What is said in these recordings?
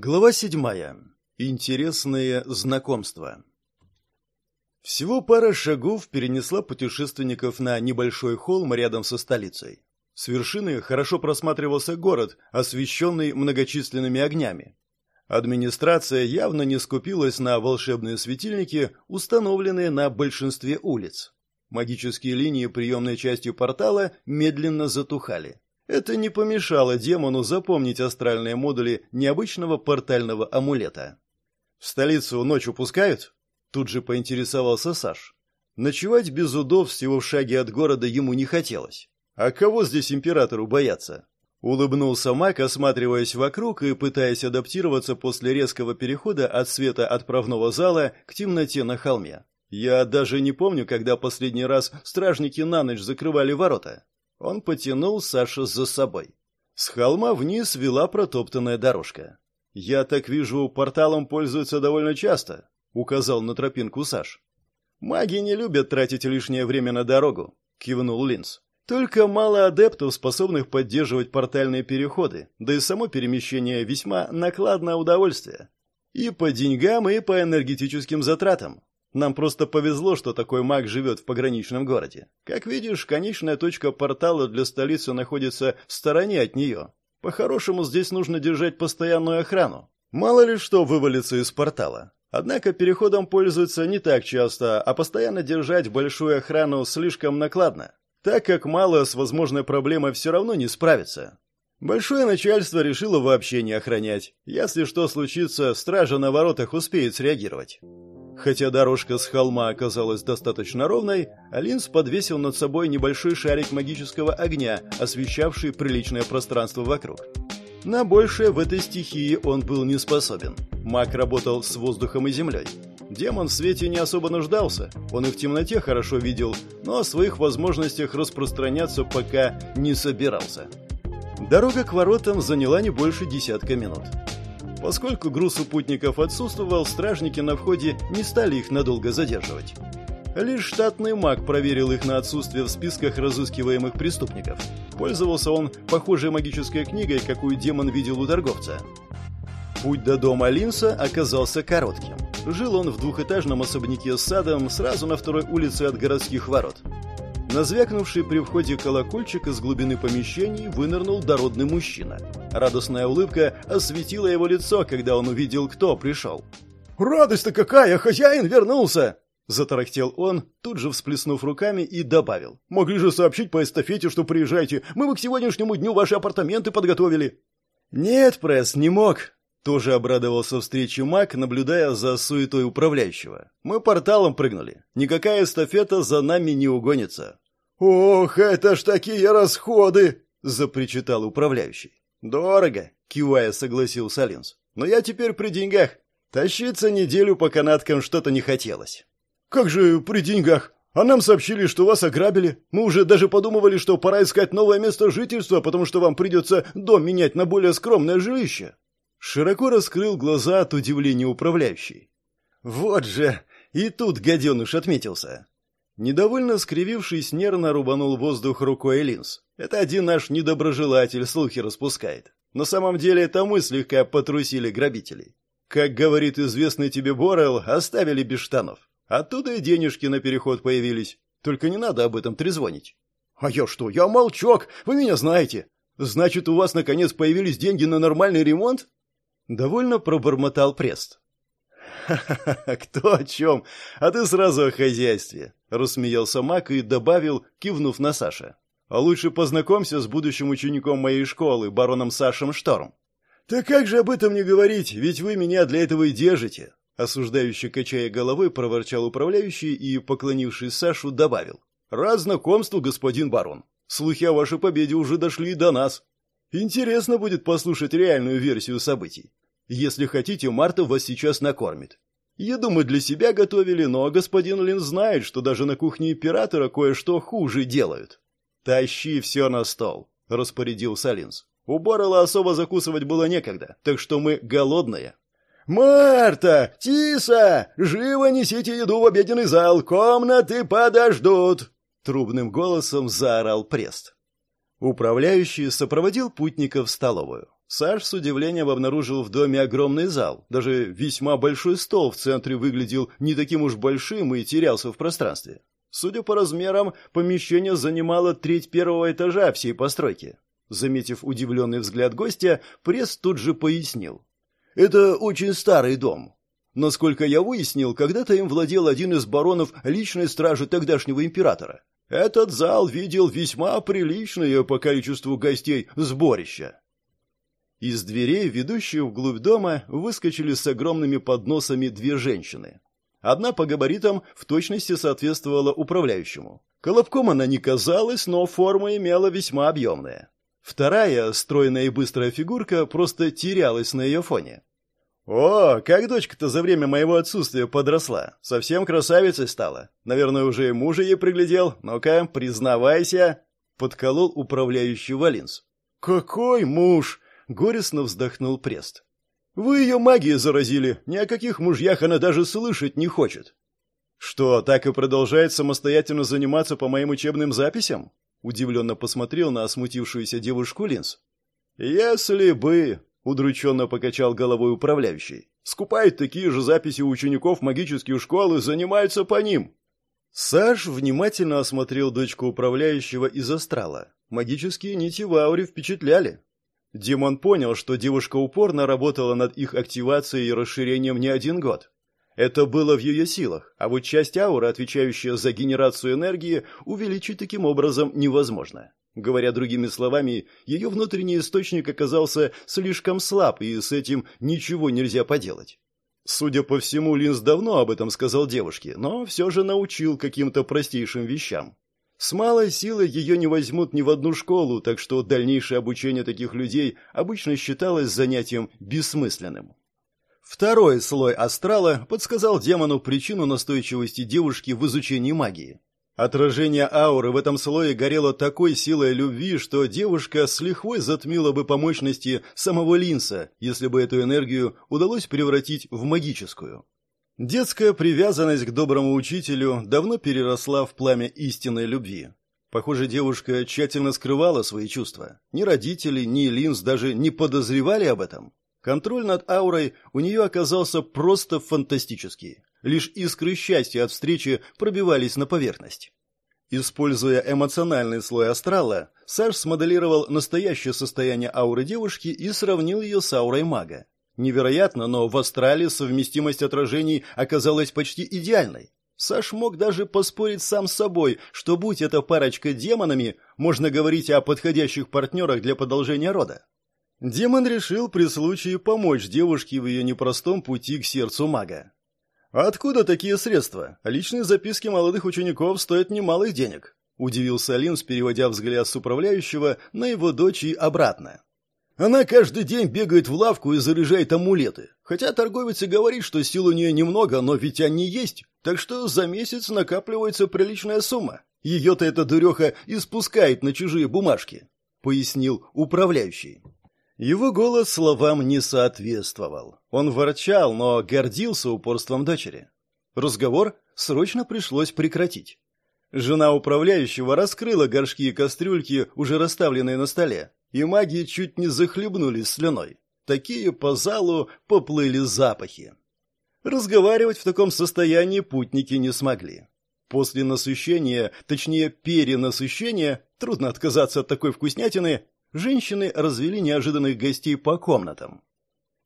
Глава седьмая. Интересные знакомства. Всего пара шагов перенесла путешественников на небольшой холм рядом со столицей. С вершины хорошо просматривался город, освещенный многочисленными огнями. Администрация явно не скупилась на волшебные светильники, установленные на большинстве улиц. Магические линии приемной части портала медленно затухали. Это не помешало демону запомнить астральные модули необычного портального амулета. «В столицу ночью пускают?» Тут же поинтересовался Саш. Ночевать без удов всего в шаге от города ему не хотелось. А кого здесь императору бояться? Улыбнулся маг, осматриваясь вокруг и пытаясь адаптироваться после резкого перехода от света отправного зала к темноте на холме. Я даже не помню, когда последний раз стражники на ночь закрывали ворота. Он потянул Сашу за собой. С холма вниз вела протоптанная дорожка. «Я так вижу, порталом пользуются довольно часто», — указал на тропинку Саш. «Маги не любят тратить лишнее время на дорогу», — кивнул Линз. «Только мало адептов, способных поддерживать портальные переходы, да и само перемещение весьма накладное удовольствие. И по деньгам, и по энергетическим затратам. Нам просто повезло, что такой маг живет в пограничном городе. Как видишь, конечная точка портала для столицы находится в стороне от нее. По-хорошему, здесь нужно держать постоянную охрану. Мало ли что вывалится из портала. Однако переходом пользуются не так часто, а постоянно держать большую охрану слишком накладно, так как мало с возможной проблемой все равно не справится. Большое начальство решило вообще не охранять. Если что случится, стража на воротах успеет среагировать. Хотя дорожка с холма оказалась достаточно ровной, Алинс подвесил над собой небольшой шарик магического огня, освещавший приличное пространство вокруг. На большее в этой стихии он был не способен. Маг работал с воздухом и землей. Демон в свете не особо нуждался, он и в темноте хорошо видел, но о своих возможностях распространяться пока не собирался. Дорога к воротам заняла не больше десятка минут. Поскольку груз у путников отсутствовал, стражники на входе не стали их надолго задерживать. Лишь штатный маг проверил их на отсутствие в списках разыскиваемых преступников. Пользовался он похожей магической книгой, какую демон видел у торговца. Путь до дома Линса оказался коротким. Жил он в двухэтажном особняке с садом сразу на второй улице от городских ворот. На звякнувший при входе колокольчик из глубины помещений вынырнул дородный мужчина. Радостная улыбка осветила его лицо, когда он увидел, кто пришел. «Радость-то какая! Хозяин вернулся!» Затарахтел он, тут же всплеснув руками и добавил. «Могли же сообщить по эстафете, что приезжаете. Мы бы к сегодняшнему дню ваши апартаменты подготовили». «Нет, пресс, не мог», тоже обрадовался встрече Мак, наблюдая за суетой управляющего. Мы порталом прыгнули. Никакая эстафета за нами не угонится. Ох, это ж такие расходы, запричитал управляющий. Дорого, кивая, согласился Линз. Но я теперь при деньгах. Тащиться неделю по канаткам что-то не хотелось. Как же при деньгах? А нам сообщили, что вас ограбили. Мы уже даже подумывали, что пора искать новое место жительства, потому что вам придется дом менять на более скромное жилище. Широко раскрыл глаза от удивления управляющий. Вот же, и тут гаденыш отметился. Недовольно скривившись, нервно рубанул воздух рукой Линз. Это один наш недоброжелатель слухи распускает. На самом деле это мы слегка потрусили грабителей. Как говорит известный тебе Борел, оставили без штанов. Оттуда и денежки на переход появились. Только не надо об этом трезвонить. А я что, я молчок, вы меня знаете. Значит, у вас наконец появились деньги на нормальный ремонт? Довольно пробормотал Прест. «Ха-ха-ха, кто о чем? А ты сразу о хозяйстве!» — рассмеялся Мак и добавил, кивнув на Саша. «А лучше познакомься с будущим учеником моей школы, бароном Сашем Шторм». «Да как же об этом не говорить, ведь вы меня для этого и держите!» Осуждающий, качая головой, проворчал управляющий и, поклонившись Сашу, добавил. «Рад знакомству, господин барон. Слухи о вашей победе уже дошли до нас. Интересно будет послушать реальную версию событий. Если хотите, Марта вас сейчас накормит. Еду мы для себя готовили, но господин Лин знает, что даже на кухне императора кое-что хуже делают. Тащи все на стол, распорядил Салинс. У Боррелла особо закусывать было некогда, так что мы голодные. «Марта! Тиса! Живо несите еду в обеденный зал! Комнаты подождут!» Трубным голосом заорал Прест. Управляющий сопроводил путников в столовую. Саш с удивлением обнаружил в доме огромный зал. Даже весьма большой стол в центре выглядел не таким уж большим и терялся в пространстве. Судя по размерам, помещение занимало треть первого этажа всей постройки. Заметив удивленный взгляд гостя, пресс тут же пояснил. «Это очень старый дом. Насколько я выяснил, когда-то им владел один из баронов личной стражи тогдашнего императора. Этот зал видел весьма приличное по количеству гостей сборище». Из дверей, ведущих вглубь дома, выскочили с огромными подносами две женщины. Одна по габаритам в точности соответствовала управляющему. Колобком она не казалась, но форма имела весьма объемная. Вторая, стройная и быстрая фигурка, просто терялась на ее фоне. «О, как дочка-то за время моего отсутствия подросла. Совсем красавицей стала. Наверное, уже и мужа ей приглядел. Ну-ка, признавайся!» Подколол управляющий Валинс. «Какой муж?» — горестно вздохнул Прест. «Вы ее магией заразили. Ни о каких мужьях она даже слышать не хочет». «Что, так и продолжает самостоятельно заниматься по моим учебным записям?» Удивленно посмотрел на осмутившуюся девушку Линз. «Если бы...» — удрученно покачал головой управляющий. «Скупает такие же записи у учеников магических школ и занимается по ним». Саш внимательно осмотрел дочку управляющего из астрала. Магические нити в ауре впечатляли. Димон понял, что девушка упорно работала над их активацией и расширением не один год. Это было в ее силах, а вот часть ауры, отвечающая за генерацию энергии, увеличить таким образом невозможно. Говоря другими словами, ее внутренний источник оказался слишком слаб, и с этим ничего нельзя поделать. Судя по всему, Линз давно об этом сказал девушке, но все же научил каким-то простейшим вещам. С малой силой ее не возьмут ни в одну школу, так что дальнейшее обучение таких людей обычно считалось занятием бессмысленным. Второй слой астрала подсказал демону причину настойчивости девушки в изучении магии. Отражение ауры в этом слое горело такой силой любви, что девушка с лихвой затмила бы по мощности самого Линса, если бы эту энергию удалось превратить в магическую. Детская привязанность к доброму учителю давно переросла в пламя истинной любви. Похоже, девушка тщательно скрывала свои чувства. Ни родители, ни Линс даже не подозревали об этом. Контроль над аурой у нее оказался просто фантастический. Лишь искры счастья от встречи пробивались на поверхность. Используя эмоциональный слой астрала, Саш смоделировал настоящее состояние ауры девушки и сравнил ее с аурой мага. Невероятно, но в астрале совместимость отражений оказалась почти идеальной. Саш мог даже поспорить сам с собой, что будь это парочка демонами, можно говорить о подходящих партнерах для продолжения рода. Демон решил при случае помочь девушке в ее непростом пути к сердцу мага. «Откуда такие средства? Личные записки молодых учеников стоят немалых денег», – удивился Линс, переводя взгляд с управляющего на его дочь и обратно. «Она каждый день бегает в лавку и заряжает амулеты. Хотя торговец и говорит, что сил у нее немного, но ведь они есть, так что за месяц накапливается приличная сумма. Ее-то эта дуреха испускает на чужие бумажки», – пояснил управляющий. Его голос словам не соответствовал. Он ворчал, но гордился упорством дочери. Разговор срочно пришлось прекратить. Жена управляющего раскрыла горшки и кастрюльки, уже расставленные на столе, и маги чуть не захлебнулись слюной. Такие по залу поплыли запахи. Разговаривать в таком состоянии путники не смогли. После насыщения, точнее перенасыщения, трудно отказаться от такой вкуснятины, женщины развели неожиданных гостей по комнатам.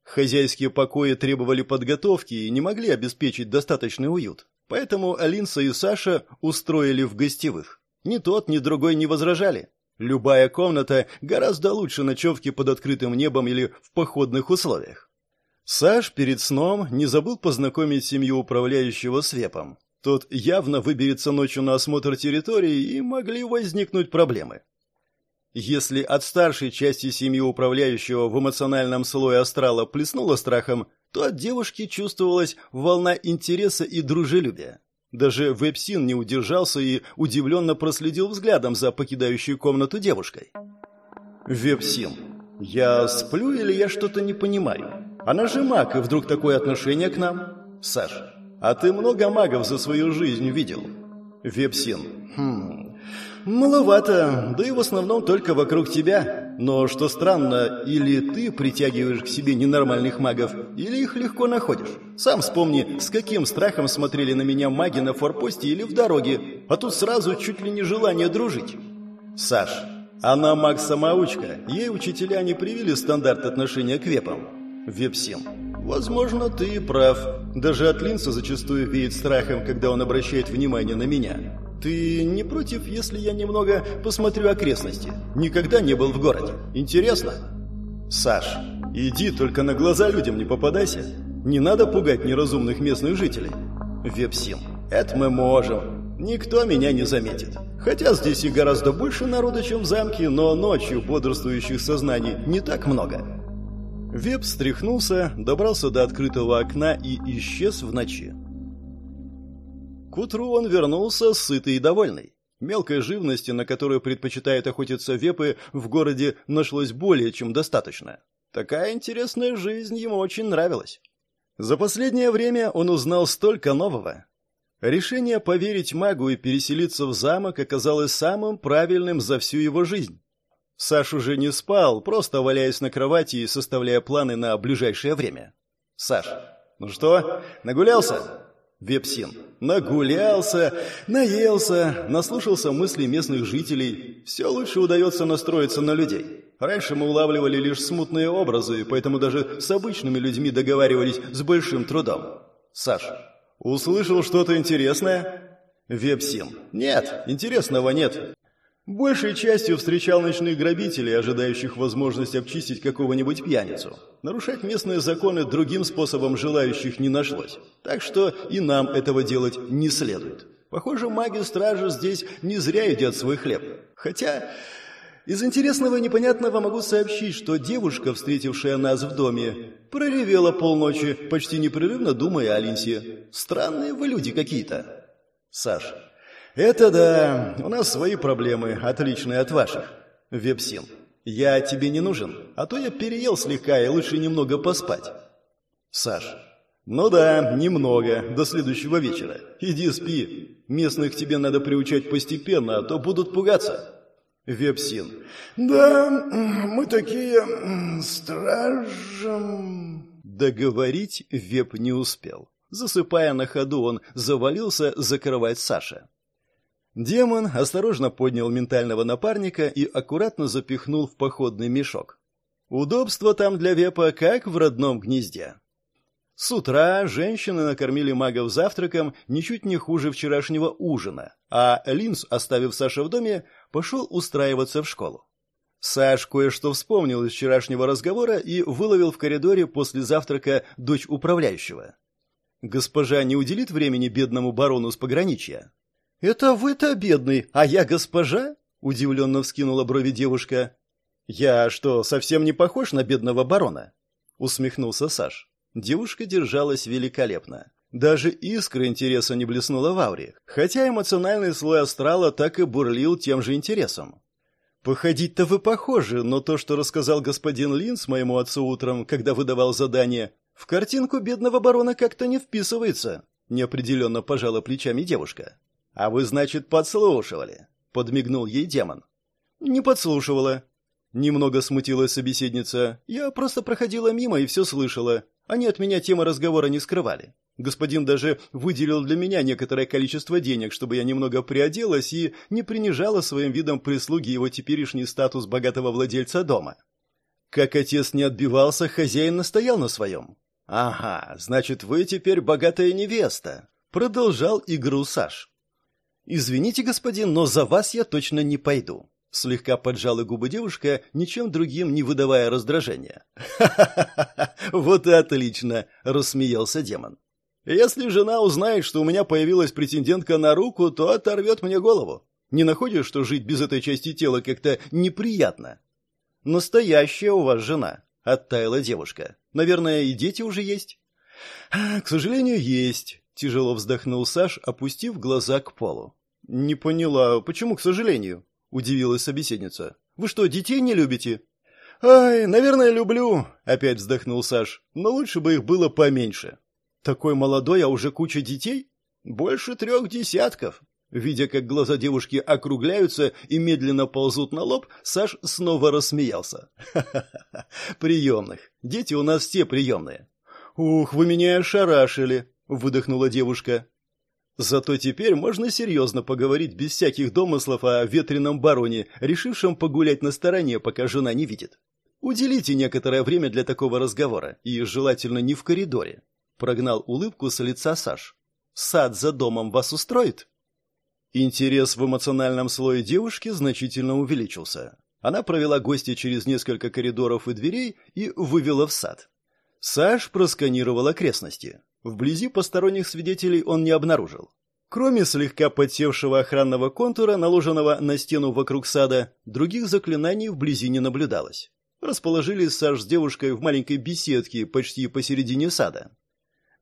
Хозяйские покои требовали подготовки и не могли обеспечить достаточный уют, поэтому Алинса и Саша устроили в гостевых. Ни тот, ни другой не возражали. Любая комната гораздо лучше ночевки под открытым небом или в походных условиях. Саш перед сном не забыл познакомить семью управляющего с Вепом. Тот явно выберется ночью на осмотр территории, и могли возникнуть проблемы. Если от старшей части семьи управляющего в эмоциональном слое астрала плеснуло страхом, то от девушки чувствовалась волна интереса и дружелюбия. Даже Вепсин не удержался и удивленно проследил взглядом за покидающей комнату девушкой. «Вепсин, я сплю или я что-то не понимаю? Она же маг, и вдруг такое отношение к нам? Саш, а ты много магов за свою жизнь видел?» «Вепсин, хм, «Маловато, да и в основном только вокруг тебя. Но что странно, или ты притягиваешь к себе ненормальных магов, или их легко находишь. Сам вспомни, с каким страхом смотрели на меня маги на форпосте или в дороге, а тут сразу чуть ли не желание дружить». «Саш, она маг-самоучка, ей учителя не привили стандарт отношения к вепам». «Вепсим, возможно, ты прав. Даже от Линса зачастую веет страхом, когда он обращает внимание на меня». «Ты не против, если я немного посмотрю окрестности? Никогда не был в городе. Интересно?» «Саш, иди, только на глаза людям не попадайся. Не надо пугать неразумных местных жителей». «Вепсим, это мы можем. Никто меня не заметит. Хотя здесь и гораздо больше народа, чем в замке, но ночью бодрствующих сознаний не так много». Веб встряхнулся, добрался до открытого окна и исчез в ночи. К утру он вернулся сытый и довольный. Мелкой живности, на которую предпочитают охотиться вепы, в городе нашлось более чем достаточно. Такая интересная жизнь ему очень нравилась. За последнее время он узнал столько нового. Решение поверить магу и переселиться в замок оказалось самым правильным за всю его жизнь. Саш уже не спал, просто валяясь на кровати и составляя планы на ближайшее время. «Саш, ну что, нагулялся?» Вепсин. Нагулялся, наелся, наслушался мыслей местных жителей. Все лучше удается настроиться на людей. Раньше мы улавливали лишь смутные образы, поэтому даже с обычными людьми договаривались с большим трудом. Саш, услышал что-то интересное? Вепсин. Нет, интересного нет. Большей частью встречал ночных грабителей, ожидающих возможность обчистить какого-нибудь пьяницу. Нарушать местные законы другим способом желающих не нашлось. Так что и нам этого делать не следует. Похоже, маги-стражи здесь не зря едят свой хлеб. Хотя, из интересного и непонятного могу сообщить, что девушка, встретившая нас в доме, проревела полночи, почти непрерывно думая о Линсе. Странные вы люди какие-то. Саша. «Это да, у нас свои проблемы, отличные от ваших. Вепсин, я тебе не нужен, а то я переел слегка и лучше немного поспать». Саш, «Ну да, немного, до следующего вечера. Иди спи. Местных тебе надо приучать постепенно, а то будут пугаться». Вепсин. «Да, мы такие... стражем...» Договорить Веп не успел. Засыпая на ходу, он завалился закрывать Саша. Демон осторожно поднял ментального напарника и аккуратно запихнул в походный мешок. Удобство там для Вепа как в родном гнезде. С утра женщины накормили магов завтраком ничуть не хуже вчерашнего ужина, а Линс, оставив Саша в доме, пошел устраиваться в школу. Саш кое-что вспомнил из вчерашнего разговора и выловил в коридоре после завтрака дочь управляющего. Госпожа не уделит времени бедному барону с пограничья. «Это вы-то бедный, а я госпожа?» — удивленно вскинула брови девушка. «Я что, совсем не похож на бедного барона?» — усмехнулся Саш. Девушка держалась великолепно. Даже искра интереса не блеснула в ауре, хотя эмоциональный слой астрала так и бурлил тем же интересом. «Походить-то вы похожи, но то, что рассказал господин Линс моему отцу утром, когда выдавал задание, в картинку бедного барона как-то не вписывается», — неопределенно пожала плечами девушка. «А вы, значит, подслушивали?» — подмигнул ей демон. «Не подслушивала». Немного смутилась собеседница. «Я просто проходила мимо и все слышала. Они от меня темы разговора не скрывали. Господин даже выделил для меня некоторое количество денег, чтобы я немного приоделась и не принижала своим видом прислуги его теперешний статус богатого владельца дома. Как отец не отбивался, хозяин настоял на своем. «Ага, значит, вы теперь богатая невеста», — продолжал игру Саш. «Извините, господин, но за вас я точно не пойду». Слегка поджала губы девушка, ничем другим не выдавая раздражения. «Ха-ха-ха! Вот и отлично!» — рассмеялся демон. «Если жена узнает, что у меня появилась претендентка на руку, то оторвет мне голову. Не находишь, что жить без этой части тела как-то неприятно?» «Настоящая у вас жена», — оттаяла девушка. «Наверное, и дети уже есть?» «К сожалению, есть. Тяжело вздохнул Саш, опустив глаза к полу. «Не поняла, почему, к сожалению?» – удивилась собеседница. «Вы что, детей не любите?» «Ай, наверное, люблю», – опять вздохнул Саш. «Но лучше бы их было поменьше». «Такой молодой, а уже куча детей?» «Больше трех десятков». Видя, как глаза девушки округляются и медленно ползут на лоб, Саш снова рассмеялся. «Ха-ха-ха! Приемных! Дети у нас все приемные!» «Ух, вы меня ошарашили!» — выдохнула девушка. Зато теперь можно серьезно поговорить без всяких домыслов о ветреном бароне, решившем погулять на стороне, пока жена не видит. Уделите некоторое время для такого разговора, и желательно не в коридоре. Прогнал улыбку с лица Саш. Сад за домом вас устроит? Интерес в эмоциональном слое девушки значительно увеличился. Она провела гостя через несколько коридоров и дверей и вывела в сад. Саш просканировал окрестности. Вблизи посторонних свидетелей он не обнаружил. Кроме слегка подсевшего охранного контура, наложенного на стену вокруг сада, других заклинаний вблизи не наблюдалось. Расположились Саш с девушкой в маленькой беседке почти посередине сада.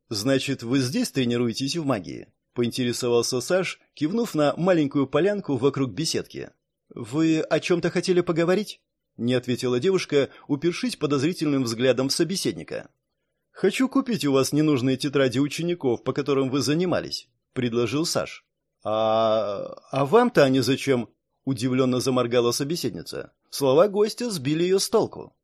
«Значит, вы здесь тренируетесь в магии?» — поинтересовался Саш, кивнув на маленькую полянку вокруг беседки. «Вы о чем-то хотели поговорить?» — не ответила девушка, упершись подозрительным взглядом в собеседника. «Хочу купить у вас ненужные тетради учеников, по которым вы занимались», — предложил Саш. «А... а вам-то они зачем?» — удивленно заморгала собеседница. Слова гостя сбили ее с толку.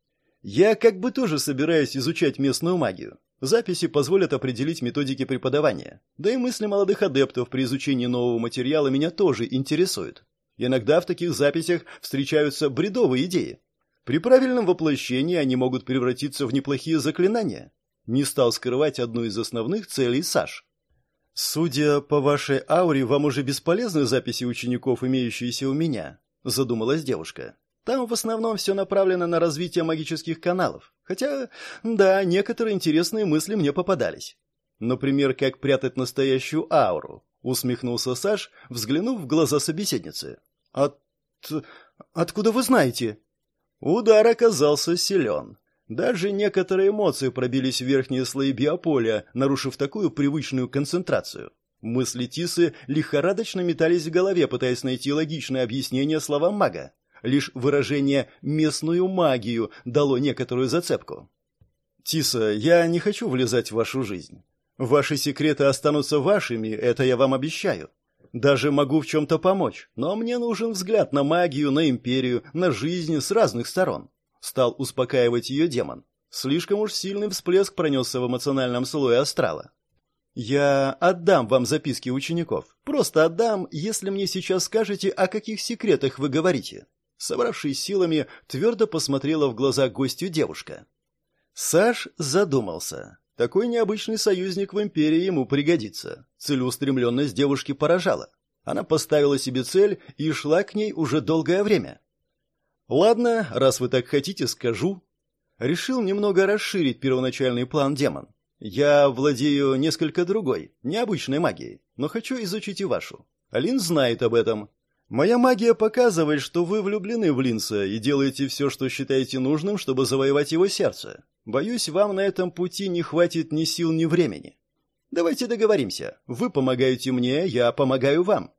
«Я как бы тоже собираюсь изучать местную магию. Записи позволят определить методики преподавания. Да и мысли молодых адептов при изучении нового материала меня тоже интересуют. Иногда в таких записях встречаются бредовые идеи. При правильном воплощении они могут превратиться в неплохие заклинания. Не стал скрывать одну из основных целей Саш. «Судя по вашей ауре, вам уже бесполезны записи учеников, имеющиеся у меня», — задумалась девушка. Там в основном все направлено на развитие магических каналов. Хотя, да, некоторые интересные мысли мне попадались. Например, как прятать настоящую ауру, усмехнулся Саш, взглянув в глаза собеседницы. От... откуда вы знаете? Удар оказался силен. Даже некоторые эмоции пробились в верхние слои биополя, нарушив такую привычную концентрацию. Мысли Тисы лихорадочно метались в голове, пытаясь найти логичное объяснение словам мага. Лишь выражение «местную магию» дало некоторую зацепку. «Тиса, я не хочу влезать в вашу жизнь. Ваши секреты останутся вашими, это я вам обещаю. Даже могу в чем-то помочь, но мне нужен взгляд на магию, на империю, на жизнь с разных сторон». Стал успокаивать ее демон. Слишком уж сильный всплеск пронесся в эмоциональном слое астрала. «Я отдам вам записки учеников. Просто отдам, если мне сейчас скажете, о каких секретах вы говорите. Собравшись силами, твердо посмотрела в глаза гостю девушка. Саш задумался. Такой необычный союзник в империи ему пригодится. Целеустремленность девушки поражала. Она поставила себе цель и шла к ней уже долгое время. «Ладно, раз вы так хотите, скажу». Решил немного расширить первоначальный план демон. «Я владею несколько другой, необычной магией, но хочу изучить и вашу. Алин знает об этом, Моя магия показывает, что вы влюблены в Линса и делаете все, что считаете нужным, чтобы завоевать его сердце. Боюсь, вам на этом пути не хватит ни сил, ни времени. Давайте договоримся. Вы помогаете мне, я помогаю вам.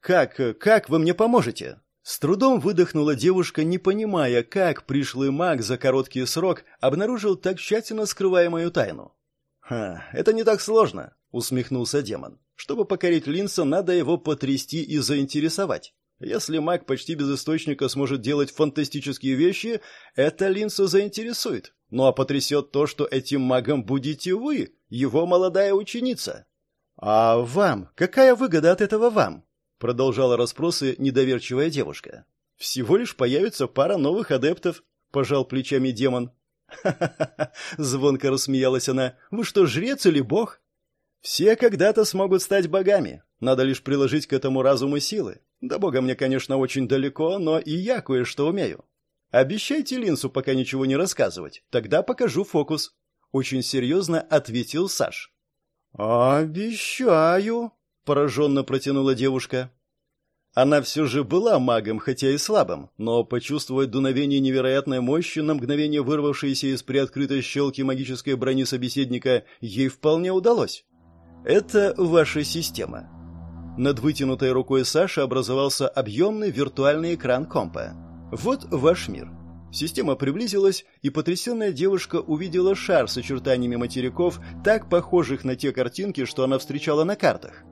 Как, как вы мне поможете? С трудом выдохнула девушка, не понимая, как пришлый маг за короткий срок обнаружил так тщательно скрываемую тайну. «Ха, это не так сложно», — усмехнулся демон. Чтобы покорить Линса, надо его потрясти и заинтересовать. Если маг почти без источника сможет делать фантастические вещи, это Линса заинтересует. Ну а потрясет то, что этим магом будете вы, его молодая ученица. «А вам? Какая выгода от этого вам?» Продолжала расспросы недоверчивая девушка. «Всего лишь появится пара новых адептов», — пожал плечами демон. «Ха-ха-ха!» — звонко рассмеялась она. «Вы что, жрец или бог?» Все когда-то смогут стать богами. Надо лишь приложить к этому разум и силы. До бога мне, конечно, очень далеко, но и я кое-что умею. Обещайте Линсу пока ничего не рассказывать. Тогда покажу фокус. Очень серьезно ответил Саш. «Обещаю», — пораженно протянула девушка. Она все же была магом, хотя и слабым, но почувствовать дуновение невероятной мощи, на мгновение вырвавшейся из приоткрытой щелки магической брони собеседника, ей вполне удалось. Это ваша система. Над вытянутой рукой Саши образовался объемный виртуальный экран компа. Вот ваш мир. Система приблизилась, и потрясенная девушка увидела шар с очертаниями материков, так похожих на те картинки, что она встречала на картах.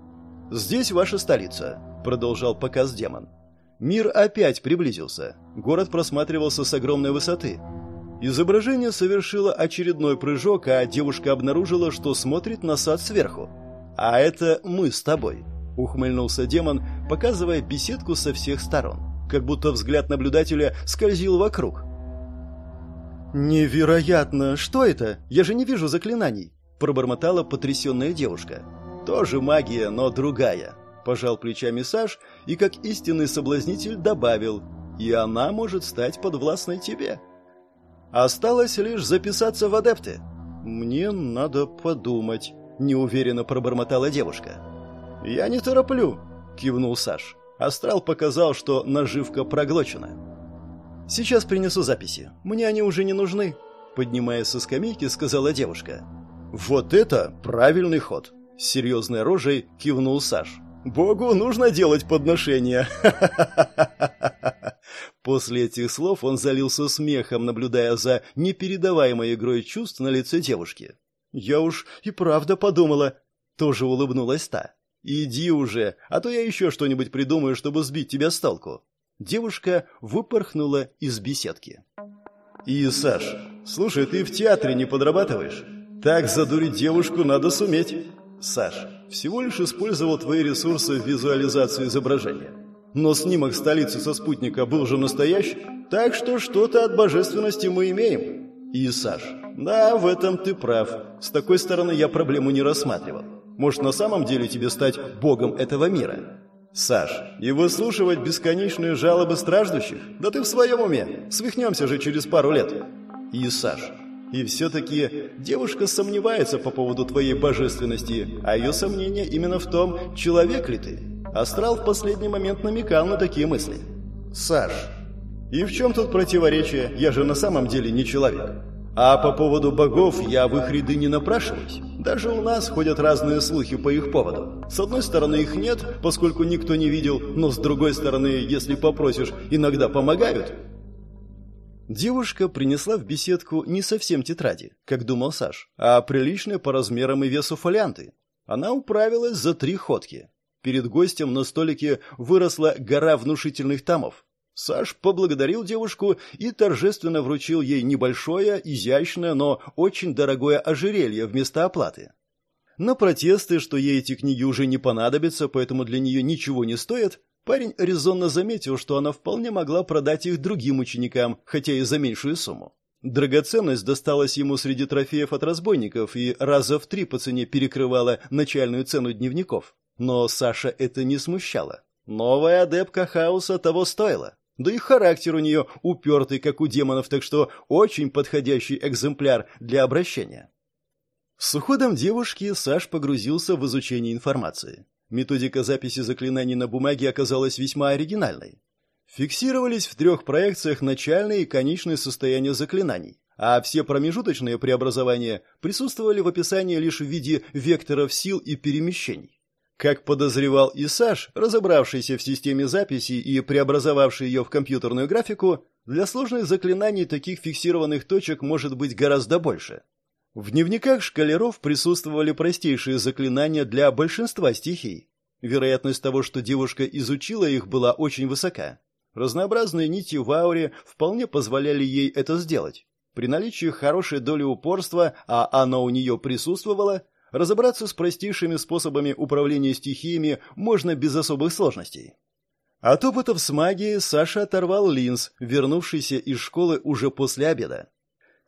«Здесь ваша столица», — продолжал показ демон. Мир опять приблизился. Город просматривался с огромной высоты. Изображение совершило очередной прыжок, а девушка обнаружила, что смотрит на сад сверху. «А это мы с тобой», — ухмыльнулся демон, показывая беседку со всех сторон, как будто взгляд наблюдателя скользил вокруг. «Невероятно! Что это? Я же не вижу заклинаний!» — пробормотала потрясенная девушка. «Тоже магия, но другая», — пожал плечами Саш и, как истинный соблазнитель, добавил, «И она может стать подвластной тебе». Осталось лишь записаться в адепты. «Мне надо подумать», — неуверенно пробормотала девушка. «Я не тороплю», — кивнул Саш. Астрал показал, что наживка проглочена. «Сейчас принесу записи. Мне они уже не нужны», — поднимаясь со скамейки, сказала девушка. «Вот это правильный ход», — серьезной рожей кивнул Саш. «Богу нужно делать подношения!» После этих слов он залился смехом, наблюдая за непередаваемой игрой чувств на лице девушки. «Я уж и правда подумала», — тоже улыбнулась та. «Иди уже, а то я еще что-нибудь придумаю, чтобы сбить тебя с толку». Девушка выпорхнула из беседки. «И, Саш, слушай, ты в театре не подрабатываешь? Так задурить девушку надо суметь». «Саш, всего лишь использовал твои ресурсы в визуализации изображения. Но снимок столицы со спутника был же настоящий, так что что-то от божественности мы имеем. И, Саш, да, в этом ты прав. С такой стороны я проблему не рассматривал. Может, на самом деле тебе стать богом этого мира? Саш, и выслушивать бесконечные жалобы страждущих? Да ты в своем уме. Свихнемся же через пару лет. И, Саш, и все-таки девушка сомневается по поводу твоей божественности, а ее сомнение именно в том, человек ли ты. Астрал в последний момент намекал на такие мысли. Саш, и в чем тут противоречие? Я же на самом деле не человек. А по поводу богов я в их ряды не напрашиваюсь. Даже у нас ходят разные слухи по их поводу. С одной стороны их нет, поскольку никто не видел, но с другой стороны, если попросишь, иногда помогают. Девушка принесла в беседку не совсем тетради, как думал Саш, а приличные по размерам и весу фолианты. Она управилась за три ходки. Перед гостем на столике выросла гора внушительных томов. Саш поблагодарил девушку и торжественно вручил ей небольшое, изящное, но очень дорогое ожерелье вместо оплаты. На протесты, что ей эти книги уже не понадобятся, поэтому для нее ничего не стоят, Парень резонно заметил, что она вполне могла продать их другим ученикам, хотя и за меньшую сумму. Драгоценность досталась ему среди трофеев от разбойников и раза в три по цене перекрывала начальную цену дневников. Но Саша это не смущало. Новая адепка хаоса того стоила. Да и характер у нее упертый, как у демонов, так что очень подходящий экземпляр для обращения. С уходом девушки Саш погрузился в изучение информации. Методика записи заклинаний на бумаге оказалась весьма оригинальной. Фиксировались в трех проекциях начальное и конечное состояние заклинаний, а все промежуточные преобразования присутствовали в описании лишь в виде векторов сил и перемещений. Как подозревал и Саш, разобравшийся в системе записи и преобразовавший ее в компьютерную графику, для сложных заклинаний таких фиксированных точек может быть гораздо больше. В дневниках шкалеров присутствовали простейшие заклинания для большинства стихий. Вероятность того, что девушка изучила их, была очень высока. Разнообразные нити в ауре вполне позволяли ей это сделать. При наличии хорошей доли упорства, а оно у нее присутствовало, разобраться с простейшими способами управления стихиями можно без особых сложностей. От опытов с магией Саша оторвал линз, вернувшийся из школы уже после обеда.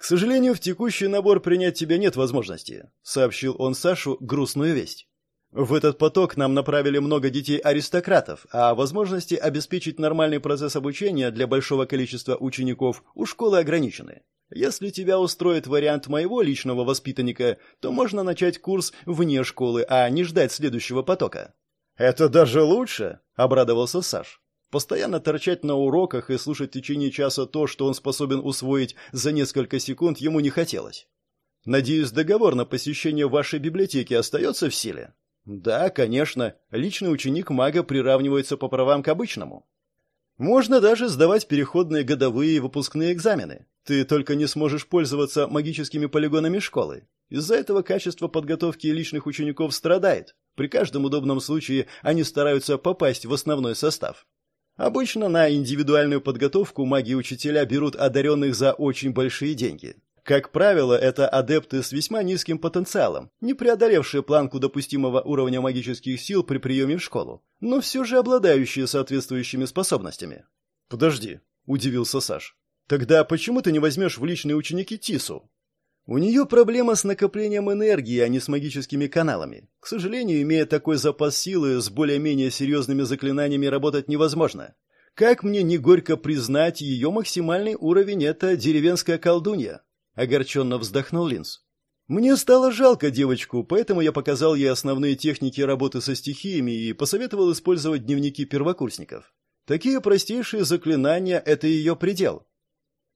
«К сожалению, в текущий набор принять тебя нет возможности», — сообщил он Сашу грустную весть. «В этот поток нам направили много детей-аристократов, а возможности обеспечить нормальный процесс обучения для большого количества учеников у школы ограничены. Если тебя устроит вариант моего личного воспитанника, то можно начать курс вне школы, а не ждать следующего потока». «Это даже лучше», — обрадовался Саш. Постоянно торчать на уроках и слушать в течение часа то, что он способен усвоить за несколько секунд, ему не хотелось. Надеюсь, договор на посещение вашей библиотеки остается в силе? Да, конечно. Личный ученик мага приравнивается по правам к обычному. Можно даже сдавать переходные годовые и выпускные экзамены. Ты только не сможешь пользоваться магическими полигонами школы. Из-за этого качество подготовки личных учеников страдает. При каждом удобном случае они стараются попасть в основной состав. Обычно на индивидуальную подготовку маги-учителя берут одаренных за очень большие деньги. Как правило, это адепты с весьма низким потенциалом, не преодолевшие планку допустимого уровня магических сил при приеме в школу, но все же обладающие соответствующими способностями. «Подожди», — удивился Саш. «Тогда почему ты не возьмешь в личные ученики Тису?» У нее проблема с накоплением энергии, а не с магическими каналами. К сожалению, имея такой запас силы, с более-менее серьезными заклинаниями работать невозможно. Как мне не горько признать, ее максимальный уровень — это деревенская колдунья. Огорченно вздохнул Линз. Мне стало жалко девочку, поэтому я показал ей основные техники работы со стихиями и посоветовал использовать дневники первокурсников. Такие простейшие заклинания — это ее предел.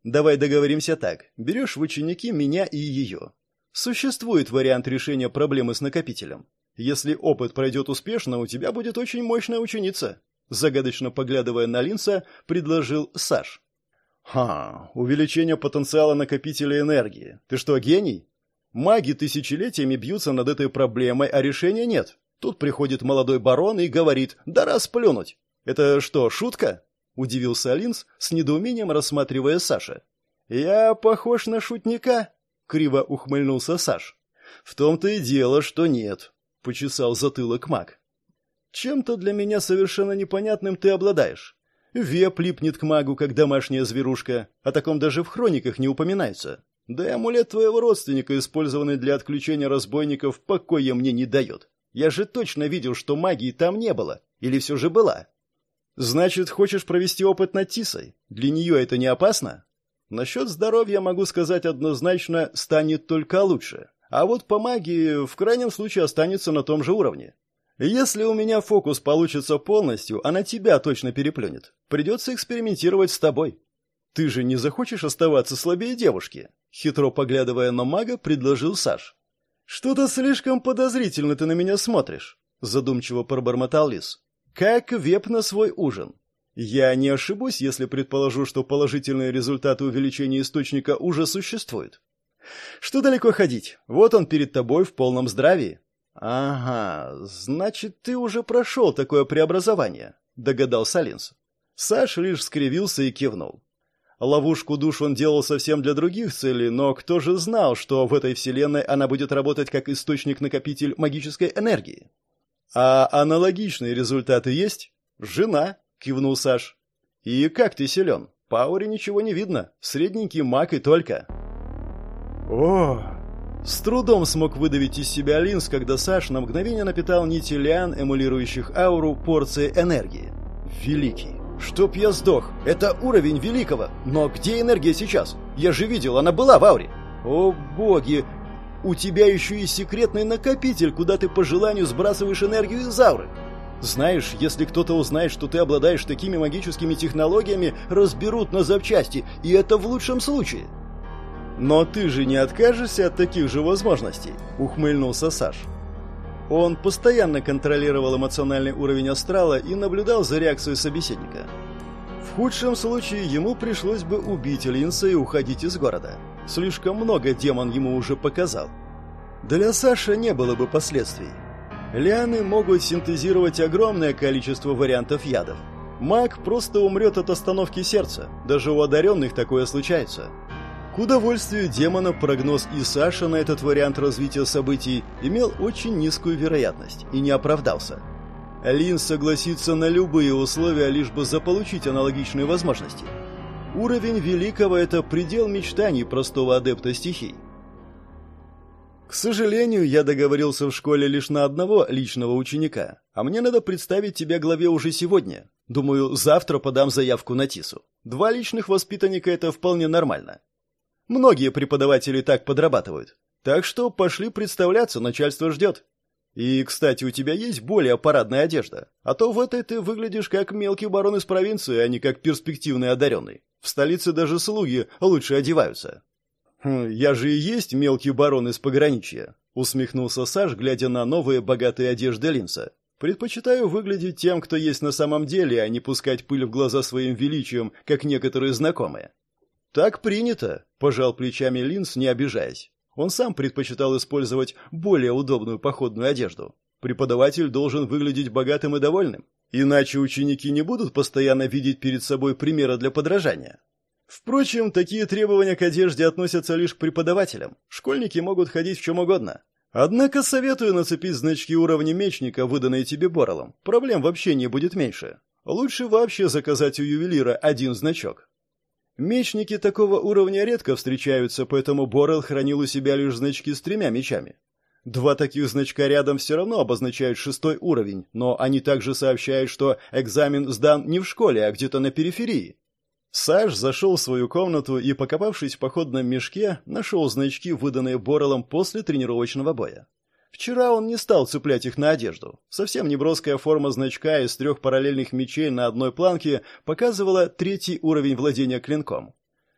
Давай договоримся так. Берешь в ученики меня и ее. Существует вариант решения проблемы с накопителем. Если опыт пройдет успешно, у тебя будет очень мощная ученица. Загадочно поглядывая на Линса, предложил Саш. Ха, увеличение потенциала накопителя энергии. Ты что, гений? Маги тысячелетиями бьются над этой проблемой, а решения нет. Тут приходит молодой барон и говорит «да расплюнуть». Это что, шутка? Удивился Алинс, с недоумением рассматривая Саша. «Я похож на шутника?» — криво ухмыльнулся Саш. «В том-то и дело, что нет», — почесал затылок маг. «Чем-то для меня совершенно непонятным ты обладаешь. Веп липнет к магу, как домашняя зверушка. О таком даже в хрониках не упоминается. Да и амулет твоего родственника, использованный для отключения разбойников, покоя мне не дает. Я же точно видел, что магии там не было. Или все же была? Значит, хочешь провести опыт над Тисой? Для нее это не опасно? Насчет здоровья могу сказать однозначно, станет только лучше. А вот по магии в крайнем случае останется на том же уровне. Если у меня фокус получится полностью, она тебя точно переплюнет. Придется экспериментировать с тобой. Ты же не захочешь оставаться слабее девушки? Хитро поглядывая на мага, предложил Саш. Что-то слишком подозрительно ты на меня смотришь, задумчиво пробормотал Лис. Как веп на свой ужин. Я не ошибусь, если предположу, что положительные результаты увеличения источника уже существуют. Что далеко ходить? Вот он перед тобой в полном здравии. «Ага, значит, ты уже прошел такое преобразование», — догадался Линс. Саш лишь скривился и кивнул. Ловушку душ он делал совсем для других целей, но кто же знал, что в этой вселенной она будет работать как источник-накопитель магической энергии? «А аналогичные результаты есть?» «Жена», — кивнул Саш. «И как ты силен? По ауре ничего не видно. Средненький маг и только». «О, с трудом смог выдавить из себя Линз, когда Саш на мгновение напитал нити лиан, эмулирующих ауру, порции энергии. Великий. Чтоб я сдох. Это уровень великого. Но где энергия сейчас? Я же видел, она была в ауре. О боги. У тебя еще и секретный накопитель, куда ты по желанию сбрасываешь энергию из ауры. Знаешь, если кто-то узнает, что ты обладаешь такими магическими технологиями, разберут на запчасти, и это в лучшем случае. «Но ты же не откажешься от таких же возможностей», — ухмыльнулся Саш. Он постоянно контролировал эмоциональный уровень астрала и наблюдал за реакцией собеседника. В худшем случае ему пришлось бы убить Линса и уходить из города. Слишком много демон ему уже показал. Для Саша не было бы последствий. Лианы могут синтезировать огромное количество вариантов ядов. Маг просто умрет от остановки сердца. Даже у одаренных такое случается. К удовольствию демона прогноз и Саша на этот вариант развития событий имел очень низкую вероятность и не оправдался. Лин согласится на любые условия, лишь бы заполучить аналогичные возможности. Уровень Великого – это предел мечтаний простого адепта стихий. К сожалению, я договорился в школе лишь на одного личного ученика, а мне надо представить тебя главе уже сегодня. Думаю, завтра подам заявку на ТИСу. Два личных воспитанника – это вполне нормально. Многие преподаватели так подрабатывают. Так что пошли представляться, начальство ждет. И, кстати, у тебя есть более парадная одежда. А то в этой ты выглядишь как мелкий барон из провинции, а не как перспективный одаренный. В столице даже слуги лучше одеваются. Хм, я же и есть мелкий барон из пограничья, усмехнулся Саш, глядя на новые богатые одежды Линса. Предпочитаю выглядеть тем, кто есть на самом деле, а не пускать пыль в глаза своим величием, как некоторые знакомые. «Так принято», – пожал плечами Линс, не обижаясь. Он сам предпочитал использовать более удобную походную одежду. Преподаватель должен выглядеть богатым и довольным, иначе ученики не будут постоянно видеть перед собой примера для подражания. Впрочем, такие требования к одежде относятся лишь к преподавателям. Школьники могут ходить в чем угодно. Однако советую нацепить значки уровня мечника, выданные тебе Боролом. Проблем вообще не будет меньше. Лучше вообще заказать у ювелира один значок. Мечники такого уровня редко встречаются, поэтому Борел хранил у себя лишь значки с тремя мечами. Два таких значка рядом все равно обозначают шестой уровень, но они также сообщают, что экзамен сдан не в школе, а где-то на периферии. Саш зашел в свою комнату и, покопавшись в походном мешке, нашел значки, выданные Борелом после тренировочного боя. Вчера он не стал цеплять их на одежду. Совсем неброская форма значка из трех параллельных мечей на одной планке показывала третий уровень владения клинком.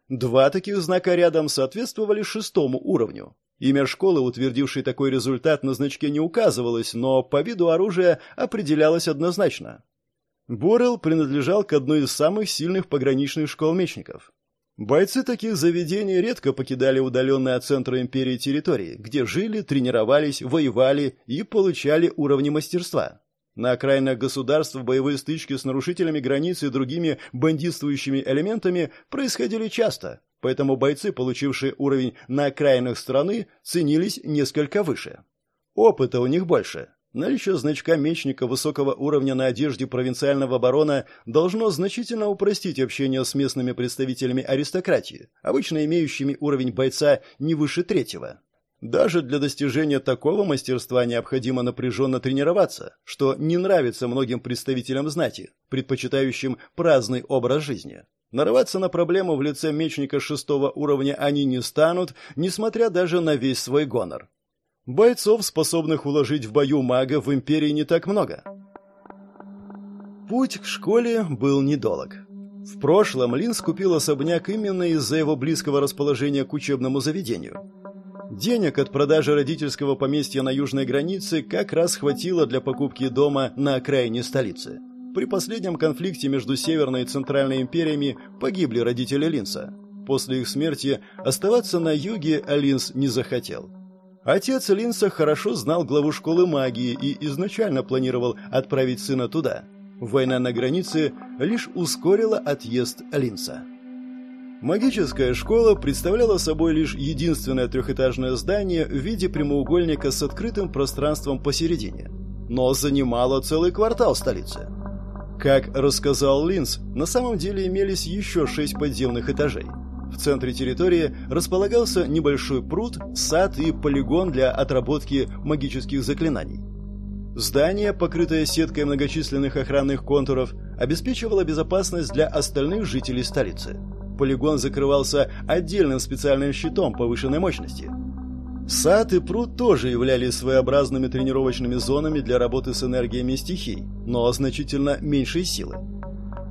Два таких знака рядом соответствовали шестому уровню. Имя школы, утвердившей такой результат, на значке не указывалось, но по виду оружия определялось однозначно. Борел принадлежал к одной из самых сильных пограничных школ мечников. Бойцы таких заведений редко покидали удаленные от центра империи территории, где жили, тренировались, воевали и получали уровни мастерства. На окраинах государств боевые стычки с нарушителями границ и другими бандитствующими элементами происходили часто, поэтому бойцы, получившие уровень на окраинах страны, ценились несколько выше. Опыта у них больше, Наличие значка мечника высокого уровня на одежде провинциального барона должно значительно упростить общение с местными представителями аристократии, обычно имеющими уровень бойца не выше третьего. Даже для достижения такого мастерства необходимо напряженно тренироваться, что не нравится многим представителям знати, предпочитающим праздный образ жизни. Нарываться на проблему в лице мечника шестого уровня они не станут, несмотря даже на весь свой гонор. Бойцов, способных уложить в бою мага, в империи не так много. Путь к школе был недолг. В прошлом Лин скупил особняк именно из-за его близкого расположения к учебному заведению. Денег от продажи родительского поместья на южной границе как раз хватило для покупки дома на окраине столицы. При последнем конфликте между Северной и Центральной империями погибли родители Линса. После их смерти оставаться на юге Линс не захотел. Отец Линса хорошо знал главу школы магии и изначально планировал отправить сына туда. Война на границе лишь ускорила отъезд Линса. Магическая школа представляла собой лишь единственное трехэтажное здание в виде прямоугольника с открытым пространством посередине, но занимала целый квартал столицы. Как рассказал Линс, на самом деле имелись еще шесть подземных этажей – в центре территории располагался небольшой пруд, сад и полигон для отработки магических заклинаний. Здание, покрытое сеткой многочисленных охранных контуров, обеспечивало безопасность для остальных жителей столицы. Полигон закрывался отдельным специальным щитом повышенной мощности. Сад и пруд тоже являлись своеобразными тренировочными зонами для работы с энергиями стихий, но значительно меньшей силы.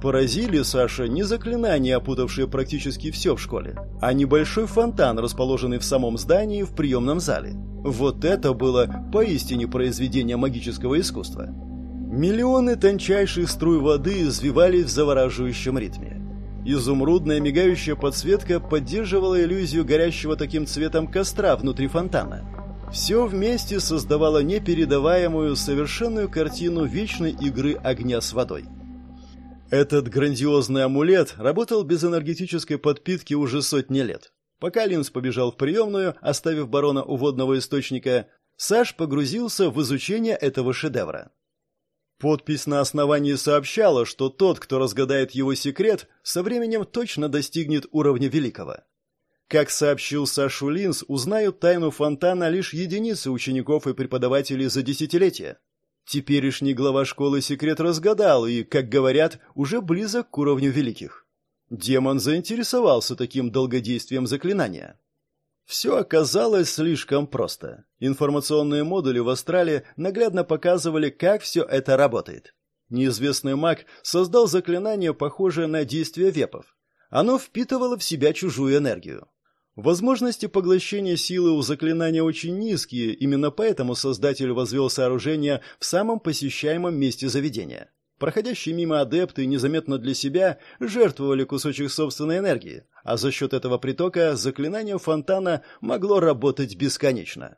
Поразили Саша не заклинания, опутавшие практически все в школе, а небольшой фонтан, расположенный в самом здании в приемном зале. Вот это было поистине произведение магического искусства. Миллионы тончайших струй воды извивались в завораживающем ритме. Изумрудная мигающая подсветка поддерживала иллюзию горящего таким цветом костра внутри фонтана. Все вместе создавало непередаваемую совершенную картину вечной игры огня с водой. Этот грандиозный амулет работал без энергетической подпитки уже сотни лет. Пока Линз побежал в приемную, оставив барона у водного источника, Саш погрузился в изучение этого шедевра. Подпись на основании сообщала, что тот, кто разгадает его секрет, со временем точно достигнет уровня великого. Как сообщил Сашу Линз, узнают тайну фонтана лишь единицы учеников и преподавателей за десятилетия. Теперешний глава школы секрет разгадал и, как говорят, уже близок к уровню великих. Демон заинтересовался таким долгодействием заклинания. Все оказалось слишком просто. Информационные модули в Астрале наглядно показывали, как все это работает. Неизвестный маг создал заклинание, похожее на действие вепов. Оно впитывало в себя чужую энергию. Возможности поглощения силы у заклинания очень низкие, именно поэтому создатель возвел сооружение в самом посещаемом месте заведения. Проходящие мимо адепты незаметно для себя жертвовали кусочек собственной энергии, а за счет этого притока заклинание фонтана могло работать бесконечно.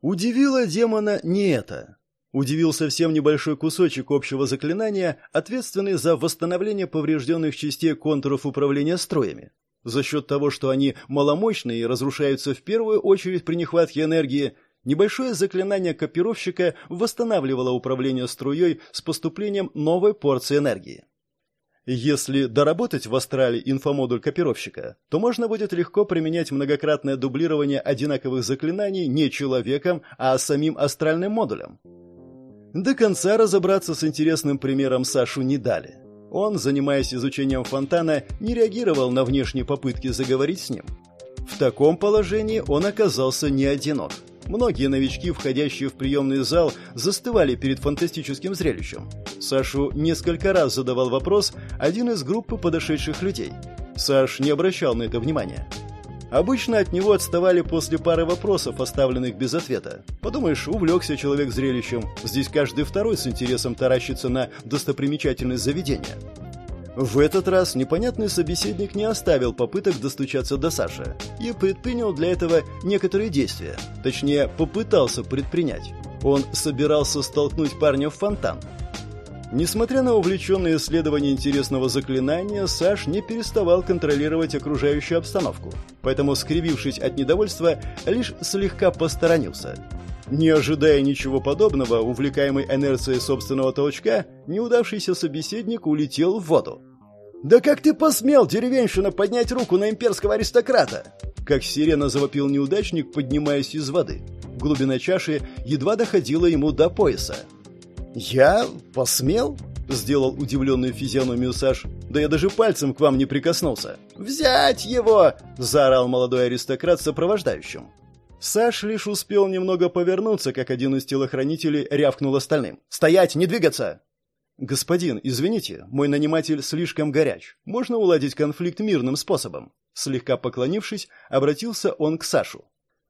Удивило демона не это. Удивил совсем небольшой кусочек общего заклинания, ответственный за восстановление поврежденных частей контуров управления строями. За счет того, что они маломощные и разрушаются в первую очередь при нехватке энергии, небольшое заклинание копировщика восстанавливало управление струей с поступлением новой порции энергии. Если доработать в астрале инфомодуль копировщика, то можно будет легко применять многократное дублирование одинаковых заклинаний не человеком, а самим астральным модулем. До конца разобраться с интересным примером Сашу не дали. Он, занимаясь изучением фонтана, не реагировал на внешние попытки заговорить с ним. В таком положении он оказался не одинок. Многие новички, входящие в приемный зал, застывали перед фантастическим зрелищем. Сашу несколько раз задавал вопрос один из группы подошедших людей. Саш не обращал на это внимания. Обычно от него отставали после пары вопросов, оставленных без ответа. Подумаешь, увлекся человек зрелищем. Здесь каждый второй с интересом таращится на достопримечательность заведения. В этот раз непонятный собеседник не оставил попыток достучаться до Саши и предпринял для этого некоторые действия. Точнее, попытался предпринять. Он собирался столкнуть парня в фонтан. Несмотря на увлеченное исследование интересного заклинания, Саш не переставал контролировать окружающую обстановку, поэтому, скривившись от недовольства, лишь слегка посторонился. Не ожидая ничего подобного, увлекаемый инерцией собственного толчка, неудавшийся собеседник улетел в воду. «Да как ты посмел, деревенщина, поднять руку на имперского аристократа?» Как сирена завопил неудачник, поднимаясь из воды. Глубина чаши едва доходила ему до пояса. «Я посмел?» — сделал удивленную физиономию Саш. «Да я даже пальцем к вам не прикоснулся». «Взять его!» — заорал молодой аристократ сопровождающим. Саш лишь успел немного повернуться, как один из телохранителей рявкнул остальным. «Стоять! Не двигаться!» «Господин, извините, мой наниматель слишком горяч. Можно уладить конфликт мирным способом?» Слегка поклонившись, обратился он к Сашу.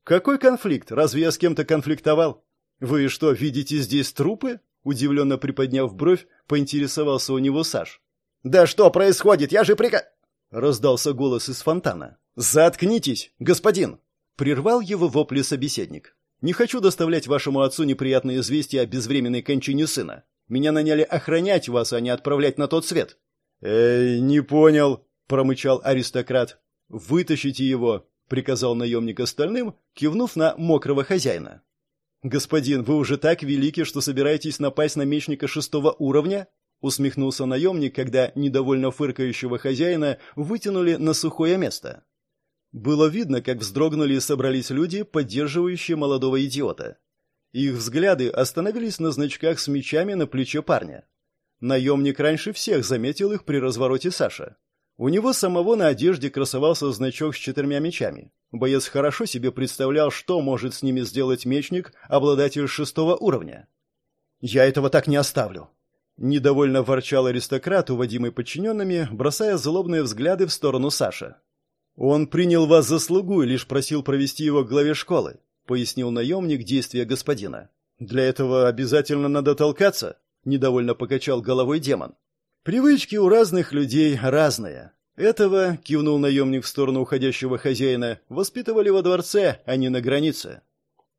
«Какой конфликт? Разве я с кем-то конфликтовал? Вы что, видите здесь трупы?» Удивленно приподняв бровь, поинтересовался у него Саш. «Да что происходит? Я же прика...» Раздался голос из фонтана. «Заткнитесь, господин!» Прервал его вопли собеседник. «Не хочу доставлять вашему отцу неприятные известия о безвременной кончине сына. Меня наняли охранять вас, а не отправлять на тот свет». «Эй, не понял», — промычал аристократ. «Вытащите его», — приказал наемник остальным, кивнув на мокрого хозяина. «Господин, вы уже так велики, что собираетесь напасть на мечника шестого уровня?» усмехнулся наемник, когда недовольно фыркающего хозяина вытянули на сухое место. Было видно, как вздрогнули и собрались люди, поддерживающие молодого идиота. Их взгляды остановились на значках с мечами на плече парня. Наемник раньше всех заметил их при развороте Саша. У него самого на одежде красовался значок с четырьмя мечами. Боец хорошо себе представлял, что может с ними сделать мечник, обладатель шестого уровня. «Я этого так не оставлю!» Недовольно ворчал аристократ, уводимый подчиненными, бросая злобные взгляды в сторону Саши. «Он принял вас за слугу и лишь просил провести его к главе школы», пояснил наемник действия господина. «Для этого обязательно надо толкаться?» недовольно покачал головой демон. Привычки у разных людей разные. Этого, кивнул наемник в сторону уходящего хозяина, воспитывали во дворце, а не на границе.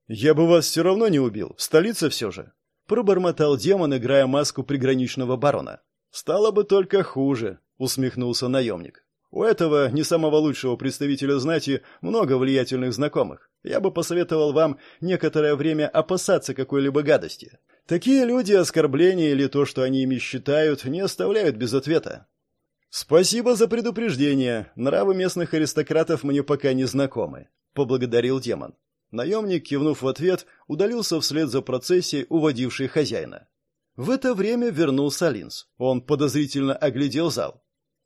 Я бы вас все равно не убил, столица все же. Пробормотал демон, играя маску приграничного барона. Стало бы только хуже, усмехнулся наемник. У этого не самого лучшего представителя знати много влиятельных знакомых. Я бы посоветовал вам некоторое время опасаться какой-либо гадости. Такие люди оскорбления или то, что они ими считают, не оставляют без ответа. Спасибо за предупреждение. Нравы местных аристократов мне пока не знакомы, поблагодарил демон. Наемник, кивнув в ответ, удалился вслед за процессией, уводившей хозяина. В это время вернулся Линз. Он подозрительно оглядел зал.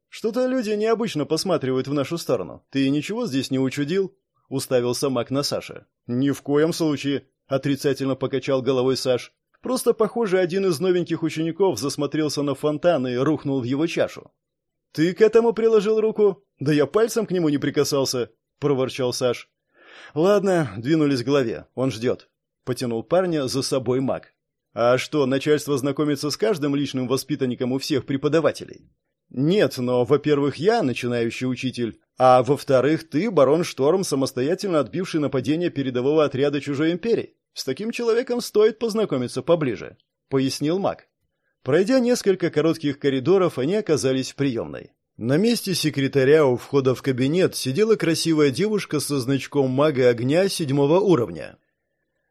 Что-то люди необычно посматривают в нашу сторону. Ты ничего здесь не учудил? уставился Мак на Саша. Ни в коем случае, отрицательно покачал головой Саш. Просто, похоже, один из новеньких учеников засмотрелся на фонтан и рухнул в его чашу. «Ты к этому приложил руку? Да я пальцем к нему не прикасался», — проворчал Саш. «Ладно, двинулись к главе. Он ждет». Потянул парня за собой маг. «А что, начальство знакомится с каждым личным воспитанником у всех преподавателей?» «Нет, но, во-первых, я начинающий учитель, а во-вторых, ты, барон Шторм, самостоятельно отбивший нападение передового отряда чужой империи. С таким человеком стоит познакомиться поближе, пояснил маг. Пройдя несколько коротких коридоров, они оказались в приемной. На месте секретаря у входа в кабинет сидела красивая девушка со значком мага огня седьмого уровня.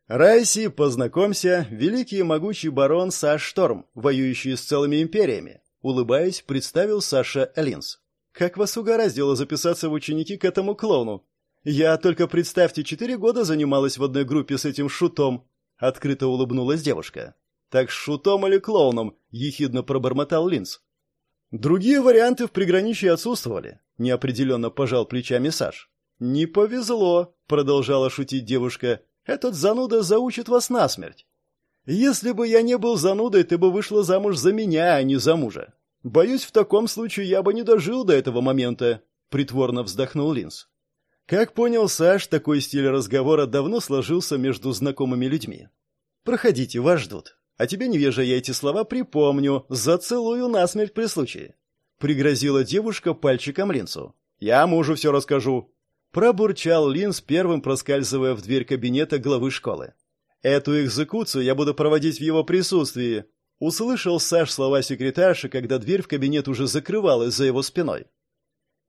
«Райси, познакомься, великий и могучий барон Саш Шторм, воюющий с целыми империями», улыбаясь, представил Саша Линс. «Как вас угораздило записаться в ученики к этому клоуну? Я только, представьте, четыре года занималась в одной группе с этим шутом», открыто улыбнулась девушка. «Так шутом или клоуном?» — ехидно пробормотал Линс. Другие варианты в приграничье отсутствовали, неопределенно пожал плечами Саш. «Не повезло», — продолжала шутить девушка. «Этот зануда заучит вас насмерть». «Если бы я не был занудой, ты бы вышла замуж за меня, а не за мужа. Боюсь, в таком случае я бы не дожил до этого момента», — притворно вздохнул Линз. Как понял Саш, такой стиль разговора давно сложился между знакомыми людьми. «Проходите, вас ждут». А тебе, невежа, я эти слова припомню, зацелую насмерть при случае. Пригрозила девушка пальчиком Линсу. Я мужу все расскажу. Пробурчал Линс, первым проскальзывая в дверь кабинета главы школы. Эту экзекуцию я буду проводить в его присутствии. Услышал Саш слова секретарши, когда дверь в кабинет уже закрывалась за его спиной.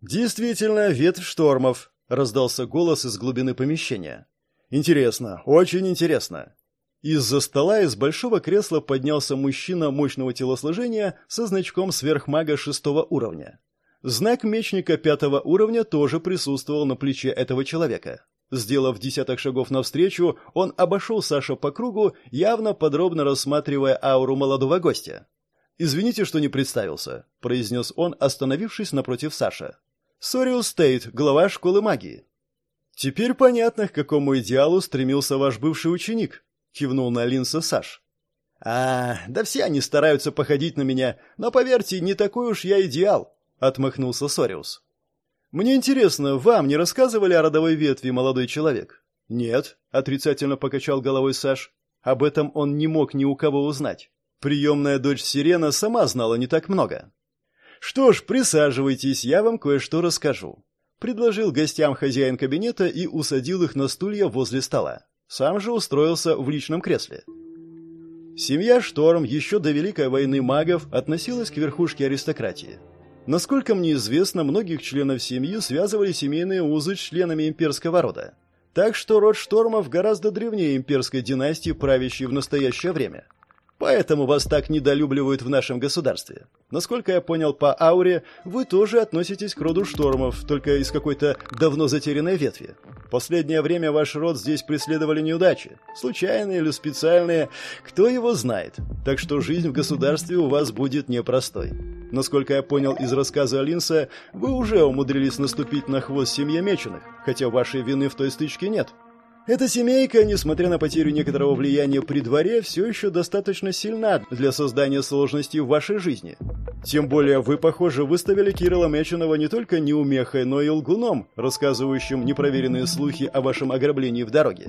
Действительно, ветвь штормов, раздался голос из глубины помещения. Интересно, очень интересно. Из-за стола из большого кресла поднялся мужчина мощного телосложения со значком сверхмага шестого уровня. Знак мечника пятого уровня тоже присутствовал на плече этого человека. Сделав десяток шагов навстречу, он обошел Саша по кругу, явно подробно рассматривая ауру молодого гостя. «Извините, что не представился», — произнес он, остановившись напротив Саша. «Сориус Стейт, глава школы магии». «Теперь понятно, к какому идеалу стремился ваш бывший ученик», кивнул на Линса Саш. А, да все они стараются походить на меня, но поверьте, не такой уж я идеал, отмахнулся Сориус. Мне интересно, вам не рассказывали о родовой ветви, молодой человек? Нет, отрицательно покачал головой Саш. Об этом он не мог ни у кого узнать. Приемная дочь Сирена сама знала не так много. Что ж, присаживайтесь, я вам кое-что расскажу, предложил гостям хозяин кабинета и усадил их на стулья возле стола. Сам же устроился в личном кресле. Семья Шторм еще до Великой войны магов относилась к верхушке аристократии. Насколько мне известно, многих членов семьи связывали семейные узы с членами имперского рода. Так что род Штормов гораздо древнее имперской династии, правящей в настоящее время. Поэтому вас так недолюбливают в нашем государстве. Насколько я понял по ауре, вы тоже относитесь к роду штормов, только из какой-то давно затерянной ветви. Последнее время ваш род здесь преследовали неудачи. Случайные или специальные, кто его знает. Так что жизнь в государстве у вас будет непростой. Насколько я понял из рассказа Алинса, вы уже умудрились наступить на хвост семье Меченых, хотя вашей вины в той стычке нет. Эта семейка, несмотря на потерю некоторого влияния при дворе, все еще достаточно сильна для создания сложностей в вашей жизни. Тем более вы, похоже, выставили Кирилла Меченого не только неумехой, но и лгуном, рассказывающим непроверенные слухи о вашем ограблении в дороге.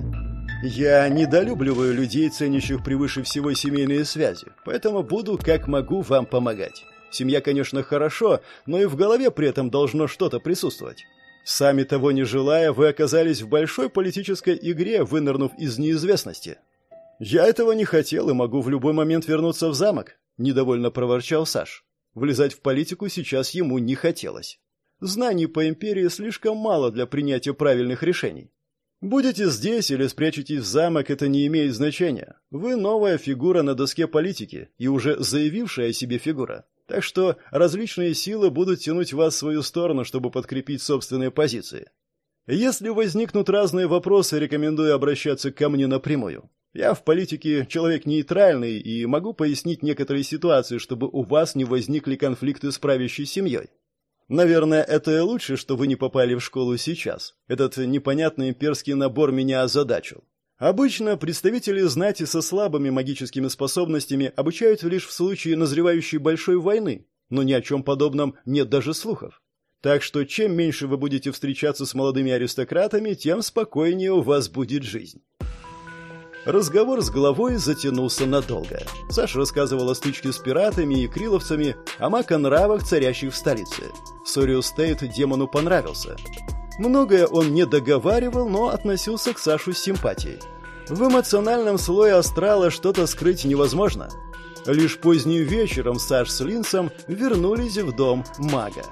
Я недолюбливаю людей, ценящих превыше всего семейные связи, поэтому буду как могу вам помогать. Семья, конечно, хорошо, но и в голове при этом должно что-то присутствовать. Сами того не желая, вы оказались в большой политической игре, вынырнув из неизвестности. Я этого не хотел и могу в любой момент вернуться в замок, недовольно проворчал Саш. Влезать в политику сейчас ему не хотелось. Знаний по империи слишком мало для принятия правильных решений. Будете здесь или спрячетесь в замок, это не имеет значения. Вы новая фигура на доске политики и уже заявившая о себе фигура. Так что различные силы будут тянуть вас в свою сторону, чтобы подкрепить собственные позиции. Если возникнут разные вопросы, рекомендую обращаться ко мне напрямую. Я в политике человек нейтральный и могу пояснить некоторые ситуации, чтобы у вас не возникли конфликты с правящей семьей. Наверное, это и лучше, что вы не попали в школу сейчас. Этот непонятный имперский набор меня озадачил. Обычно представители знати со слабыми магическими способностями обучают лишь в случае назревающей большой войны, но ни о чем подобном нет даже слухов. Так что чем меньше вы будете встречаться с молодыми аристократами, тем спокойнее у вас будет жизнь. Разговор с главой затянулся надолго. Саш рассказывал о стычке с пиратами и криловцами, о мако-нравах, царящих в столице. Сориус Стейт демону понравился. Многое он не договаривал, но относился к Сашу с симпатией. В эмоциональном слое астрала что-то скрыть невозможно. Лишь поздним вечером Саш с Линсом вернулись в дом мага.